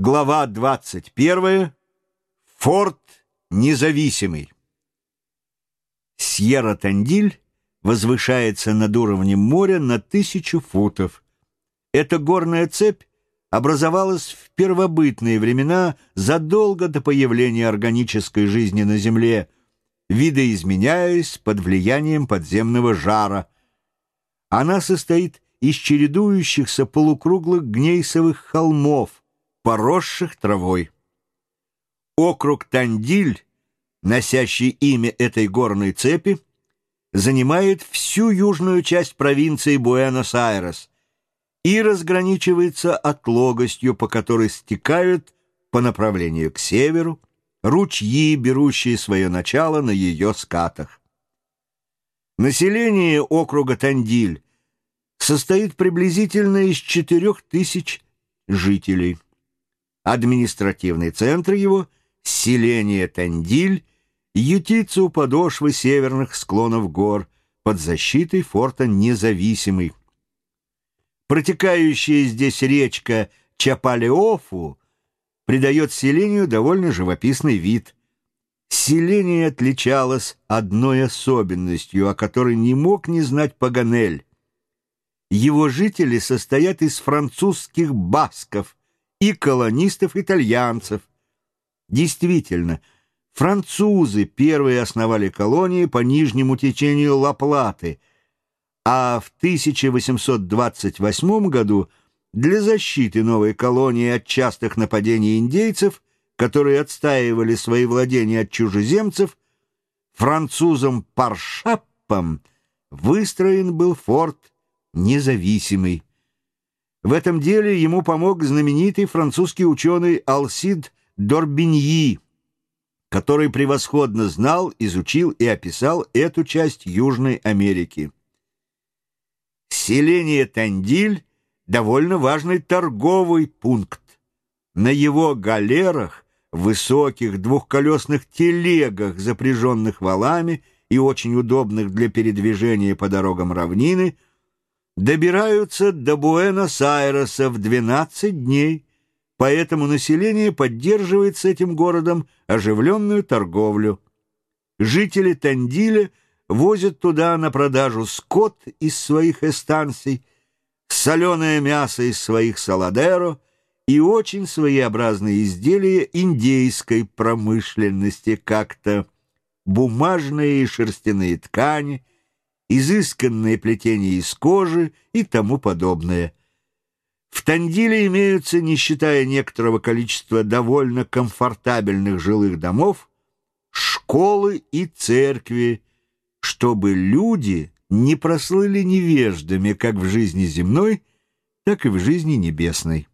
Глава 21. Форт Независимый. Сьерра-Тандиль возвышается над уровнем моря на тысячу футов. Эта горная цепь образовалась в первобытные времена задолго до появления органической жизни на Земле, видоизменяясь под влиянием подземного жара. Она состоит из чередующихся полукруглых гнейсовых холмов, поросших травой. Округ Тандиль, носящий имя этой горной цепи, занимает всю южную часть провинции Буэнос-Айрес и разграничивается отлогостью, по которой стекают по направлению к северу ручьи, берущие свое начало на ее скатах. Население округа Тандиль состоит приблизительно из четырех тысяч жителей. Административный центр его — селение Тандиль, ютится у подошвы северных склонов гор под защитой форта Независимый. Протекающая здесь речка Чапалеофу придает селению довольно живописный вид. Селение отличалось одной особенностью, о которой не мог не знать Паганель. Его жители состоят из французских басков, и колонистов-итальянцев. Действительно, французы первые основали колонии по нижнему течению Ла-Платы, а в 1828 году для защиты новой колонии от частых нападений индейцев, которые отстаивали свои владения от чужеземцев, французом Паршаппом выстроен был форт независимый. В этом деле ему помог знаменитый французский ученый Алсид Дорбиньи, который превосходно знал, изучил и описал эту часть Южной Америки. Селение Тандиль – довольно важный торговый пункт. На его галерах, высоких двухколесных телегах, запряженных валами и очень удобных для передвижения по дорогам равнины – добираются до Буэнос-Айреса в 12 дней, поэтому население поддерживает с этим городом оживленную торговлю. Жители Тандиля возят туда на продажу скот из своих эстанций, соленое мясо из своих саладеро и очень своеобразные изделия индейской промышленности, как-то бумажные и шерстяные ткани – изысканное плетение из кожи и тому подобное. В Тандиле имеются, не считая некоторого количества довольно комфортабельных жилых домов, школы и церкви, чтобы люди не прослыли невеждами как в жизни земной, так и в жизни небесной.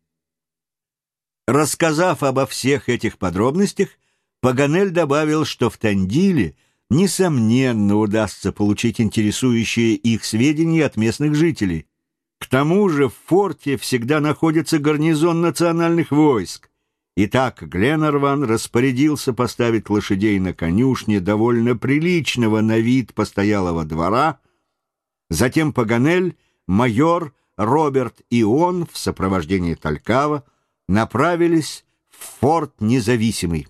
Рассказав обо всех этих подробностях, Паганель добавил, что в Тандиле – несомненно, удастся получить интересующие их сведения от местных жителей. К тому же в форте всегда находится гарнизон национальных войск. Итак, Гленнерван распорядился поставить лошадей на конюшне довольно приличного на вид постоялого двора. Затем Паганель, майор, Роберт и он в сопровождении Талькава направились в форт Независимый.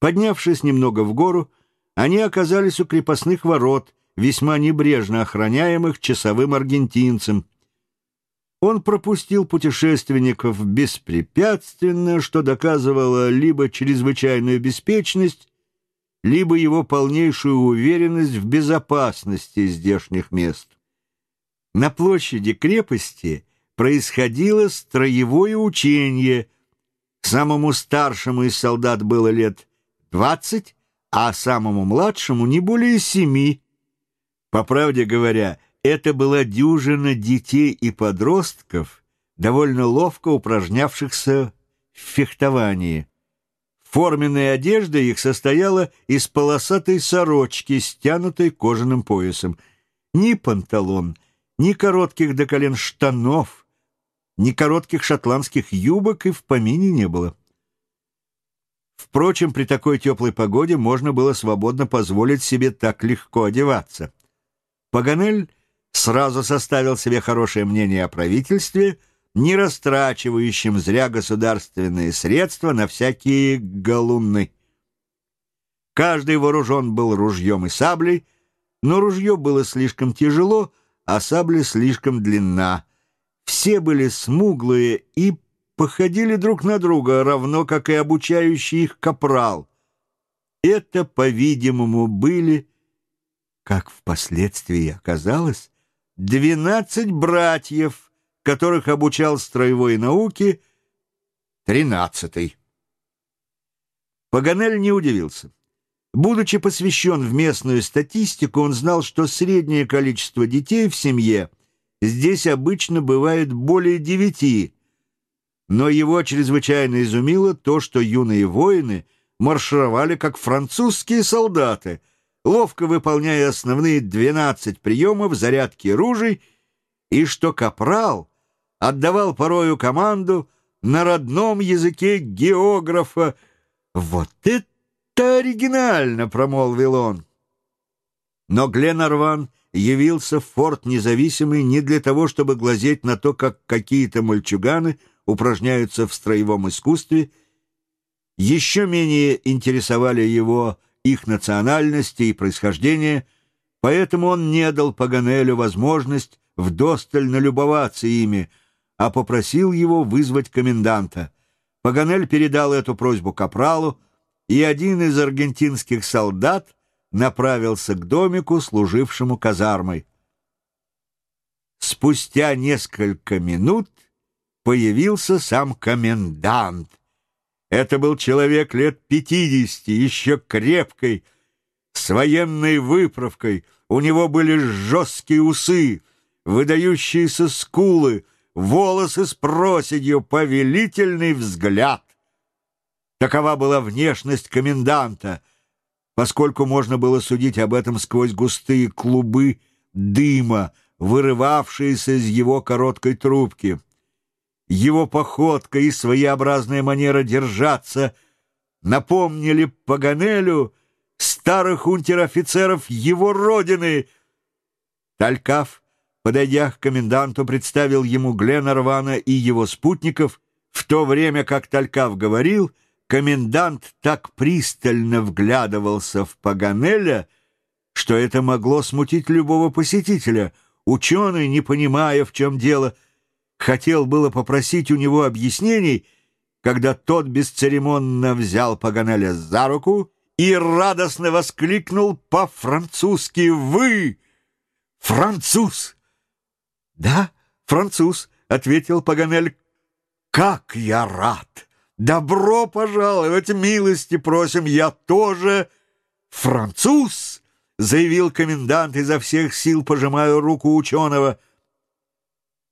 Поднявшись немного в гору, они оказались у крепостных ворот, весьма небрежно охраняемых часовым аргентинцем. Он пропустил путешественников беспрепятственно, что доказывало либо чрезвычайную беспечность, либо его полнейшую уверенность в безопасности здешних мест. На площади крепости происходило строевое учение. Самому старшему из солдат было лет двадцать, а самому младшему не более семи. По правде говоря, это была дюжина детей и подростков, довольно ловко упражнявшихся в фехтовании. Форменная одежда их состояла из полосатой сорочки, стянутой кожаным поясом. Ни панталон, ни коротких до колен штанов, ни коротких шотландских юбок и в помине не было. Впрочем, при такой теплой погоде можно было свободно позволить себе так легко одеваться. Паганель сразу составил себе хорошее мнение о правительстве, не растрачивающим зря государственные средства на всякие галуны. Каждый вооружен был ружьем и саблей, но ружье было слишком тяжело, а сабля слишком длинна. Все были смуглые и походили друг на друга, равно как и обучающий их капрал. Это, по-видимому, были, как впоследствии оказалось, двенадцать братьев, которых обучал строевой науке тринадцатый. Паганель не удивился. Будучи посвящен в местную статистику, он знал, что среднее количество детей в семье здесь обычно бывает более девяти, но его чрезвычайно изумило то, что юные воины маршировали как французские солдаты, ловко выполняя основные 12 приемов зарядки ружей, и что капрал отдавал порою команду на родном языке географа. «Вот это оригинально!» — промолвил он. Но Гленарван явился в форт независимый не для того, чтобы глазеть на то, как какие-то мальчуганы — упражняются в строевом искусстве, еще менее интересовали его их национальности и происхождение, поэтому он не дал Паганелю возможность вдосталь налюбоваться ими, а попросил его вызвать коменданта. Паганель передал эту просьбу капралу, и один из аргентинских солдат направился к домику, служившему казармой. Спустя несколько минут появился сам комендант. Это был человек лет пятидесяти, еще крепкой, с военной выправкой. У него были жесткие усы, выдающиеся скулы, волосы с проседью, повелительный взгляд. Такова была внешность коменданта, поскольку можно было судить об этом сквозь густые клубы дыма, вырывавшиеся из его короткой трубки. Его походка и своеобразная манера держаться напомнили Паганелю старых унтер-офицеров его родины. Талькав, подойдя к коменданту, представил ему Гленарвана и его спутников. В то время как Талькав говорил, комендант так пристально вглядывался в Паганеля, что это могло смутить любого посетителя. Ученый, не понимая, в чем дело, — хотел было попросить у него объяснений, когда тот бесцеремонно взял Паганеля за руку и радостно воскликнул по-французски «Вы! Француз!» «Да, француз», — ответил Паганель. «Как я рад! Добро пожаловать, милости просим, я тоже француз!» — заявил комендант изо всех сил, пожимая руку ученого.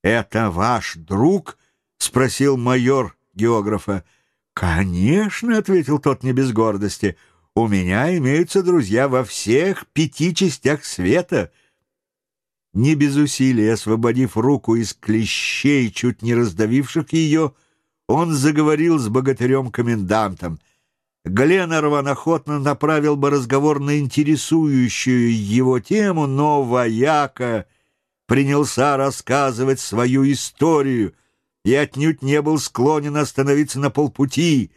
«Это ваш друг?» — спросил майор географа. «Конечно», — ответил тот не без гордости, — «у меня имеются друзья во всех пяти частях света». Не без усилий, освободив руку из клещей, чуть не раздавивших ее, он заговорил с богатырем-комендантом. Гленнерван охотно направил бы разговор на интересующую его тему, но вояка принялся рассказывать свою историю и отнюдь не был склонен остановиться на полпути.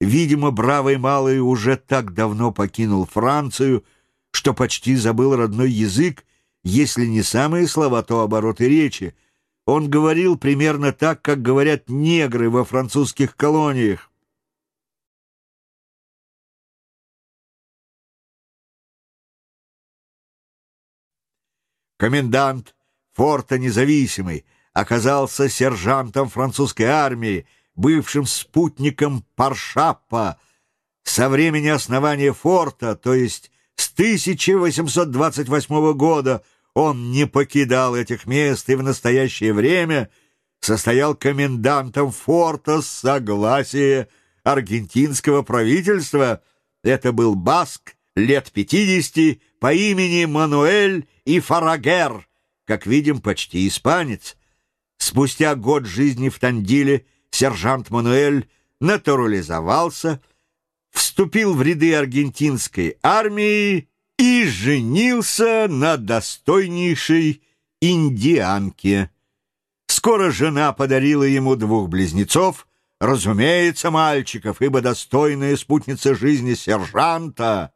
Видимо, бравый малый уже так давно покинул Францию, что почти забыл родной язык, если не самые слова, то обороты речи. Он говорил примерно так, как говорят негры во французских колониях. Комендант форта Независимый, оказался сержантом французской армии, бывшим спутником Паршаппа. Со времени основания форта, то есть с 1828 года, он не покидал этих мест и в настоящее время состоял комендантом форта с согласия аргентинского правительства. Это был баск лет 50 по имени Мануэль и Фарагер, как видим, почти испанец. Спустя год жизни в Тандиле сержант Мануэль натурализовался, вступил в ряды аргентинской армии и женился на достойнейшей индианке. Скоро жена подарила ему двух близнецов, разумеется, мальчиков, ибо достойная спутница жизни сержанта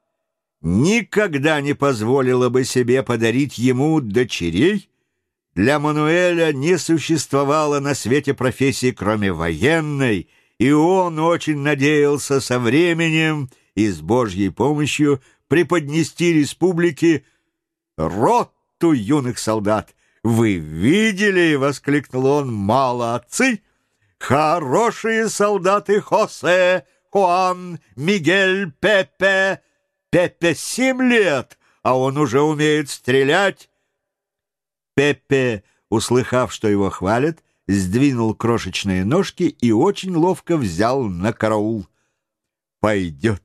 никогда не позволила бы себе подарить ему дочерей. Для Мануэля не существовало на свете профессии, кроме военной, и он очень надеялся со временем и с Божьей помощью преподнести республике роту юных солдат. «Вы видели?» — воскликнул он. «Молодцы! Хорошие солдаты Хосе, Хуан, Мигель, Пепе. Пепе семь лет, а он уже умеет стрелять». Пепе, услыхав, что его хвалят, сдвинул крошечные ножки и очень ловко взял на караул. «Пойдет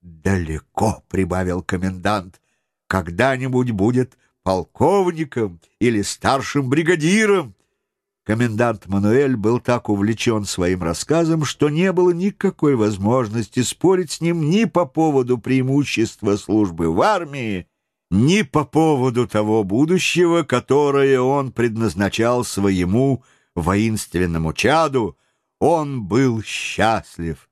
далеко», — прибавил комендант. «Когда-нибудь будет полковником или старшим бригадиром». Комендант Мануэль был так увлечен своим рассказом, что не было никакой возможности спорить с ним ни по поводу преимущества службы в армии, ни по поводу того будущего, которое он предназначал своему воинственному чаду. Он был счастлив.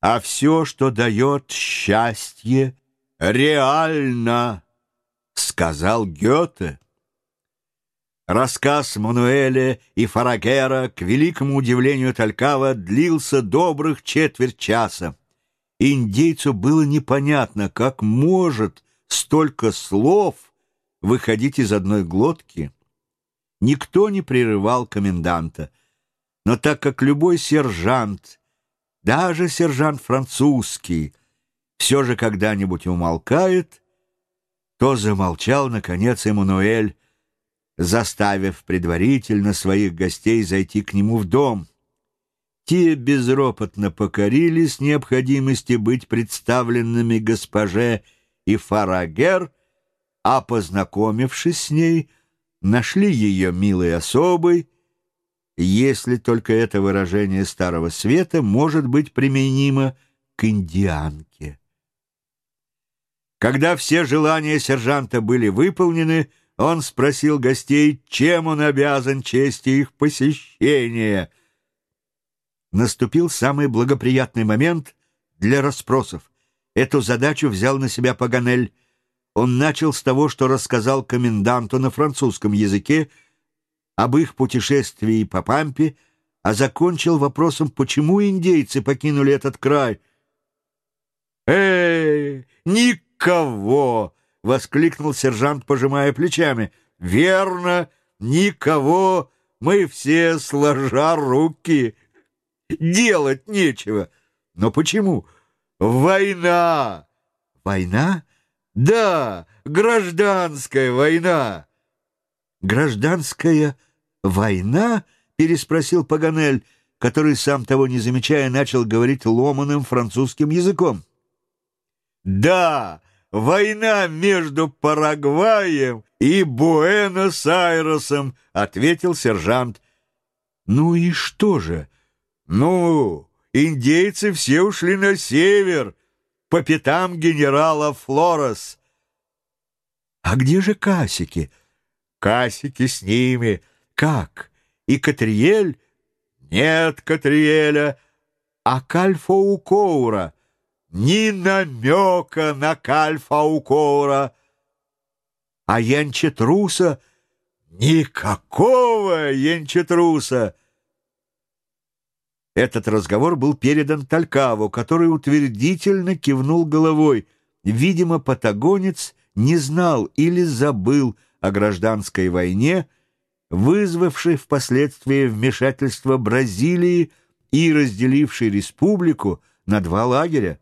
А все, что дает счастье, реально, сказал Гёте. Рассказ Мануэля и Фарагера, к великому удивлению Талькава, длился добрых четверть часа. Индейцу было непонятно, как может столько слов выходить из одной глотки. Никто не прерывал коменданта. Но так как любой сержант, даже сержант французский, все же когда-нибудь умолкает, то замолчал, наконец, Эммануэль, заставив предварительно своих гостей зайти к нему в дом. Те безропотно покорились необходимости быть представленными госпоже и Фарагер, а, познакомившись с ней, нашли ее милой особой, если только это выражение Старого Света может быть применимо к индианке. Когда все желания сержанта были выполнены, он спросил гостей, чем он обязан чести их посещения. Наступил самый благоприятный момент для расспросов. Эту задачу взял на себя Паганель. Он начал с того, что рассказал коменданту на французском языке об их путешествии по Пампе, а закончил вопросом, почему индейцы покинули этот край. «Эй, никого!» — воскликнул сержант, пожимая плечами. «Верно, никого, мы все сложа руки. Делать нечего. Но почему? Война!» «Война? Да, гражданская война!» «Гражданская война?» — переспросил Паганель, который, сам того не замечая, начал говорить ломаным французским языком. «Да!» Война между Парагваем и Буэнос-Айресом», — ответил сержант. «Ну и что же?» «Ну, индейцы все ушли на север, по пятам генерала Флорес». «А где же Касики?» «Касики с ними. Как? И Катриэль?» «Нет Катриэля. А Кальфоукоура?» Ни намека на Кальфаукора, а Янчетруса никакого Янчетруса. Этот разговор был передан Талькаву, который утвердительно кивнул головой. Видимо, патагонец не знал или забыл о гражданской войне, вызвавшей впоследствии вмешательство Бразилии и разделившей республику на два лагеря.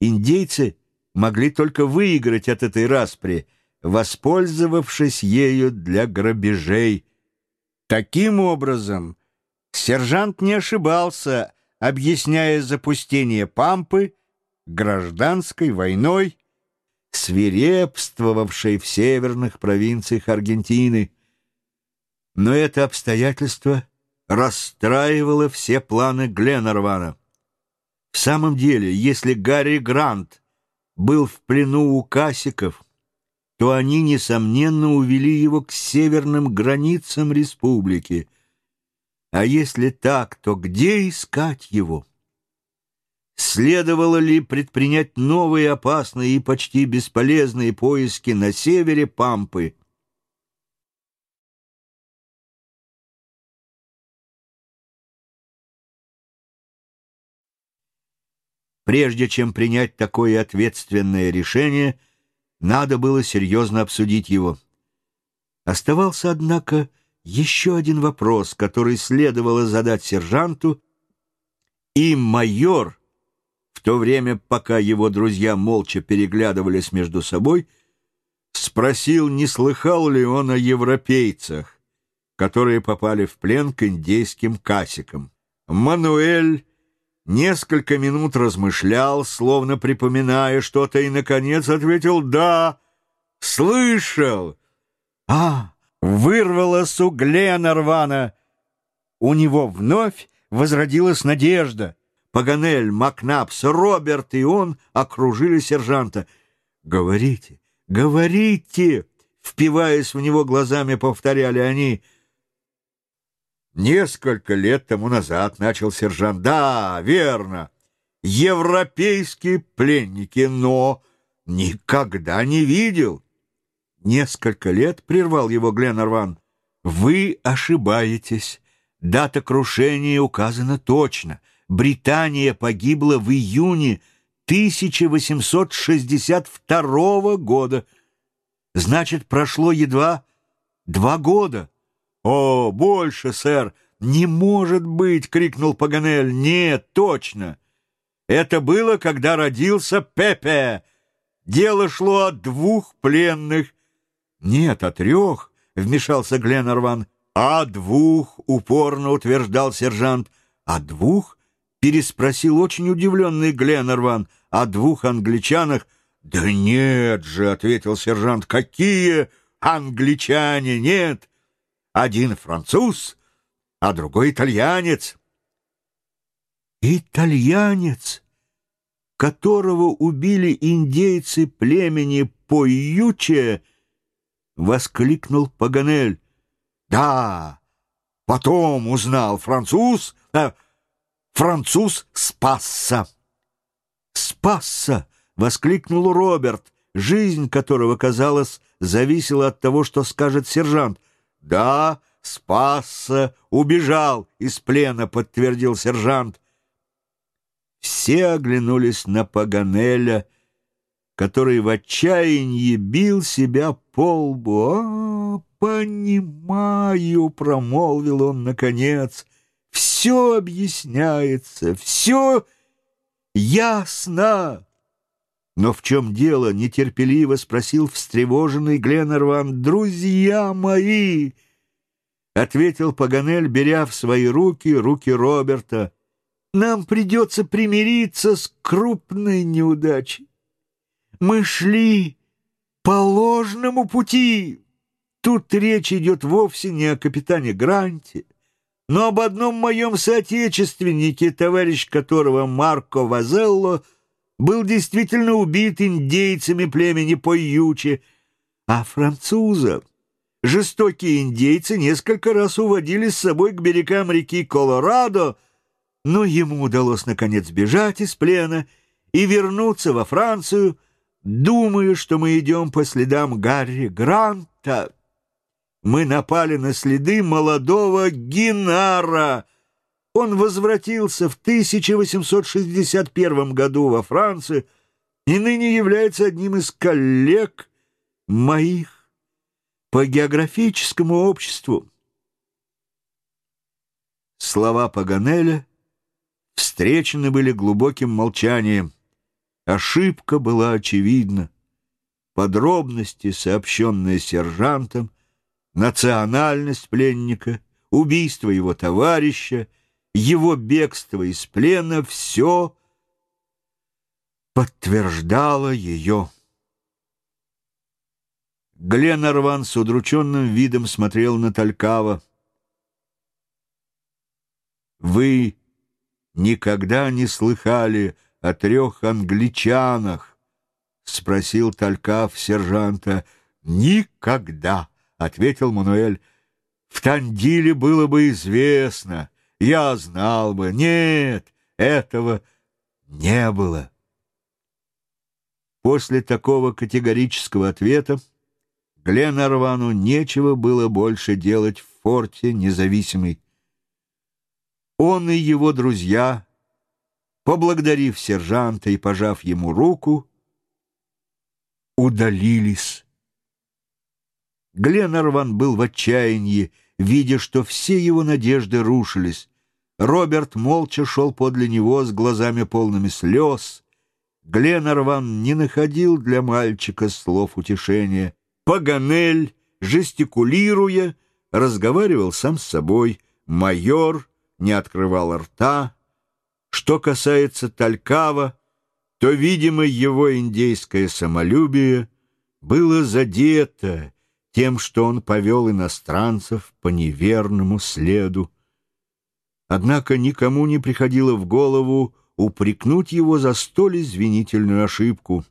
Индейцы могли только выиграть от этой распри, воспользовавшись ею для грабежей. Таким образом, сержант не ошибался, объясняя запустение Пампы гражданской войной, свирепствовавшей в северных провинциях Аргентины. Но это обстоятельство расстраивало все планы Гленнервана. В самом деле, если Гарри Грант был в плену у Касиков, то они, несомненно, увели его к северным границам республики. А если так, то где искать его? Следовало ли предпринять новые опасные и почти бесполезные поиски на севере Пампы? Прежде чем принять такое ответственное решение, надо было серьезно обсудить его. Оставался, однако, еще один вопрос, который следовало задать сержанту, и майор, в то время, пока его друзья молча переглядывались между собой, спросил, не слыхал ли он о европейцах, которые попали в плен к индейским касикам. Мануэль несколько минут размышлял, словно припоминая что-то, и, наконец, ответил «Да, слышал». «А, вырвалось у Гленарвана!» У него вновь возродилась надежда. Паганель, Макнапс, Роберт и он окружили сержанта. «Говорите, говорите!» Впиваясь в него глазами, повторяли они — Несколько лет тому назад начал сержант. Да, верно. Европейские пленники, но никогда не видел. Несколько лет прервал его Гленнерван. Вы ошибаетесь. Дата крушения указана точно. Британия погибла в июне 1862 года. Значит, прошло едва два года. «О, больше, сэр! Не может быть!» — крикнул Паганель. «Нет, точно! Это было, когда родился Пепе. Дело шло о двух пленных». «Нет, о трех», — вмешался Гленнерван. «О двух», — упорно утверждал сержант. «О двух?» — переспросил очень удивленный Гленнерван. «О двух англичанах?» «Да нет же», — ответил сержант. «Какие англичане? Нет!» Один француз, а другой итальянец. Итальянец, которого убили индейцы племени Пойюче, воскликнул Паганель. Да, потом узнал француз, а француз спасся. Спасся, воскликнул Роберт, жизнь которого, казалось, зависела от того, что скажет сержант. «Да, спасся, убежал из плена», — подтвердил сержант. Все оглянулись на Паганеля, который в отчаянии бил себя по лбу. «А, понимаю», — промолвил он наконец, — «все объясняется, все ясно». «Но в чем дело?» — нетерпеливо спросил встревоженный Гленнерван. «Друзья мои!» — ответил Паганель, беря в свои руки руки Роберта. «Нам придется примириться с крупной неудачей. Мы шли по ложному пути. Тут речь идет вовсе не о капитане Гранте, но об одном моем соотечественнике, товарищ которого Марко Вазелло — был действительно убит индейцами племени Пойючи, а французов жестокие индейцы несколько раз уводили с собой к берегам реки Колорадо, но ему удалось наконец бежать из плена и вернуться во Францию, думая, что мы идем по следам Гарри Гранта. Мы напали на следы молодого Гинара — он возвратился в 1861 году во Францию и ныне является одним из коллег моих по географическому обществу. Слова Паганеля встречены были глубоким молчанием. Ошибка была очевидна. Подробности, сообщенные сержантом, национальность пленника, убийство его товарища — его бегство из плена, все подтверждало ее. Гленарван с удрученным видом смотрел на Талькава. «Вы никогда не слыхали о трех англичанах?» — спросил Талькав сержанта. «Никогда», — ответил Мануэль. «В Тандиле было бы известно, я знал бы. Нет, этого не было». После такого категорического ответа Гленарвану нечего было больше делать в форте независимый. Он и его друзья, поблагодарив сержанта и пожав ему руку, удалились. Гленарван был в отчаянии, видя, что все его надежды рушились. Роберт молча шел подле него с глазами полными слез. Гленарван не находил для мальчика слов утешения. Паганель, жестикулируя, разговаривал сам с собой. Майор не открывал рта. Что касается Талькава, то, видимо, его индейское самолюбие было задето тем, что он повел иностранцев по неверному следу. Однако никому не приходило в голову упрекнуть его за столь извинительную ошибку.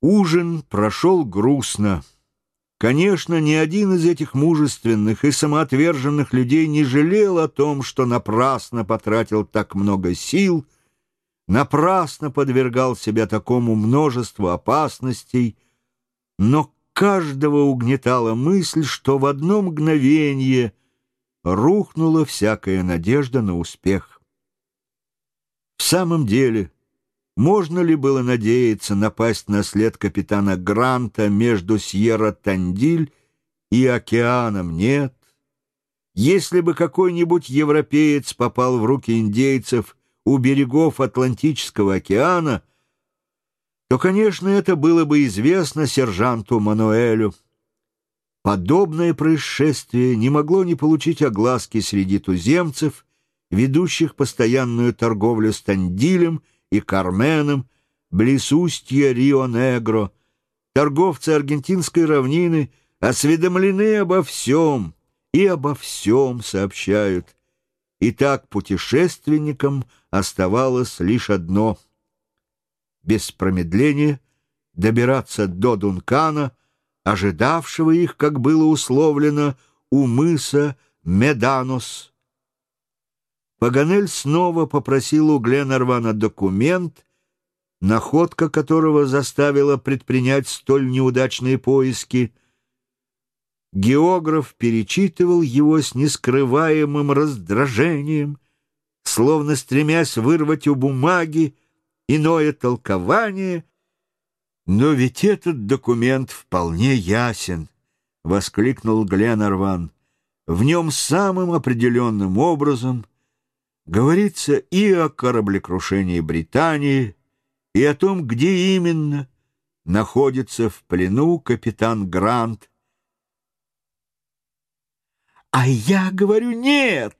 Ужин прошел грустно. Конечно, ни один из этих мужественных и самоотверженных людей не жалел о том, что напрасно потратил так много сил, напрасно подвергал себя такому множеству опасностей, но каждого угнетала мысль, что в одно мгновение рухнула всякая надежда на успех. В самом деле, можно ли было надеяться напасть на след капитана Гранта между Сьерра-Тандиль и океаном? Нет. Если бы какой-нибудь европеец попал в руки индейцев у берегов Атлантического океана, то, конечно, это было бы известно сержанту Мануэлю. Подобное происшествие не могло не получить огласки среди туземцев, ведущих постоянную торговлю с Тандилем и Карменом, близ устья Рио-Негро. Торговцы аргентинской равнины осведомлены обо всем и обо всем сообщают. И так путешественникам оставалось лишь одно — без промедления добираться до Дункана, ожидавшего их, как было условлено, у мыса Меданос — Паганель снова попросил у Гленарвана документ, находка которого заставила предпринять столь неудачные поиски. Географ перечитывал его с нескрываемым раздражением, словно стремясь вырвать у бумаги иное толкование. «Но ведь этот документ вполне ясен», — воскликнул Гленарван. «В нем самым определенным образом — говорится и о кораблекрушении Британии, и о том, где именно находится в плену капитан Грант. «А я говорю нет!» —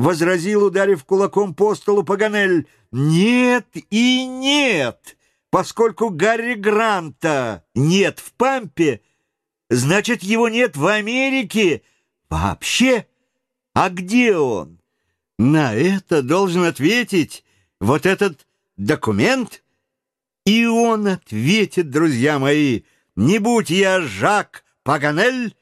возразил, ударив кулаком по столу Паганель. «Нет и нет! Поскольку Гарри Гранта нет в Пампе, значит, его нет в Америке вообще. А где он?» На это должен ответить вот этот документ. И он ответит, друзья мои, не будь я Жак Паганель,